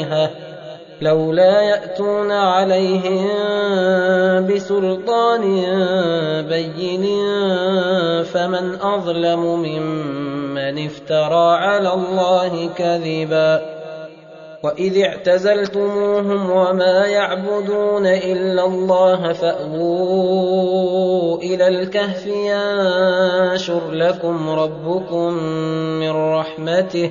آلهة لولا يأتون عليهم بسلطان بين فمن أظلم ممن افترى على الله كذبا وإذ اعتزلتموهم وما يعبدون إلا الله فأووا إلى الكهف ينشر لكم ربكم من رحمته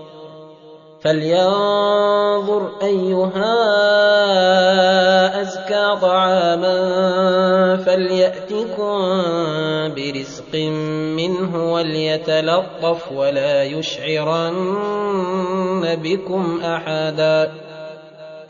فلينظر أيها أزكى طعاما فليأتكم برزق منه وليتلطف ولا يشعرن بكم أحدا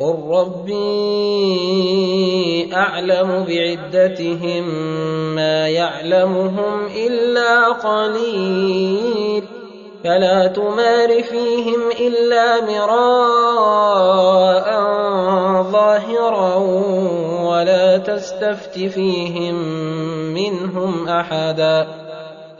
قل ربي اعلم بعدتهم ما يعلمهم الا قليل فلا تمار فيهم الا مراء ظاهرا ولا تستفت فيهم منهم احدا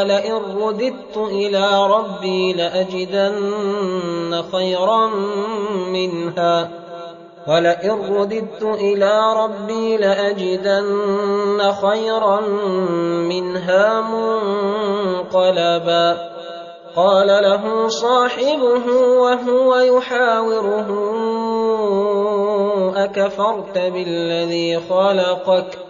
ولئن رددت إلى ربي لأجدن خيرا منها ولئن رددت إلى ربي لأجدن خيرا منها منقلبا قال له صاحبه وهو يحاوره أكفرت بالذي خلقك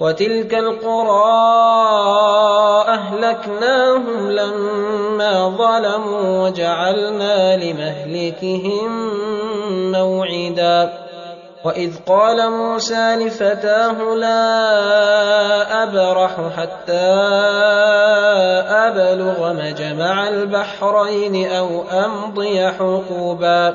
وتلك القرى أهلكناهم لما ظلموا وجعلنا لمهلكهم موعدا. وإذ قال موسى لفتاه لا أبرح حتى أبلغ مجمع البحرين أو أمضي حقوبا.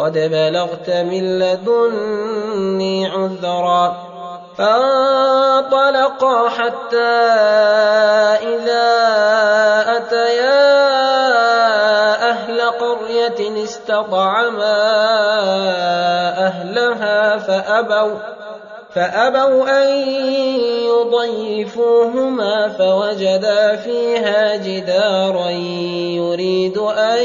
قد بلغت من لدني عذرا فانطلقا حتى إذا أتيا أهل قرية استطعما أهلها فأبوا فأبوا أن يضيفوهما فوجدا فيها جدارا يريد أن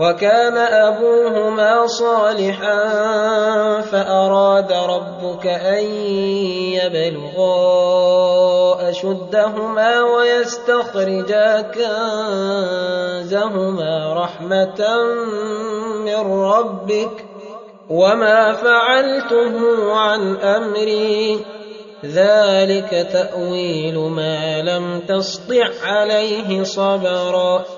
وكان أبوهما صالحا فأراد ربك أن يبلغا أشدهما ويستخرجا كنزهما رحمة من ربك وما فعلته عن أمري. ذلك تأويل ما لم تسطع عليه صبرا.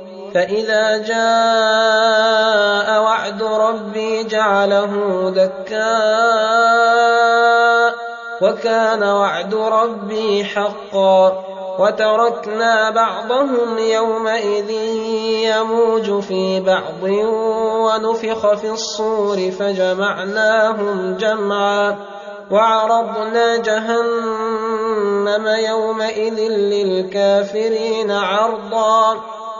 فإذا جاء وعد ربي جعله دكاء وكان وعد ربي حقا وتركنا بعضهم يومئذ يموج في بعض ونفخ في الصور فجمعناهم جمعا وعرضنا جهنم يومئذ للكافرين عرضا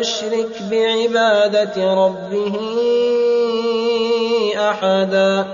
يشرك بعبادة ربه أحدا.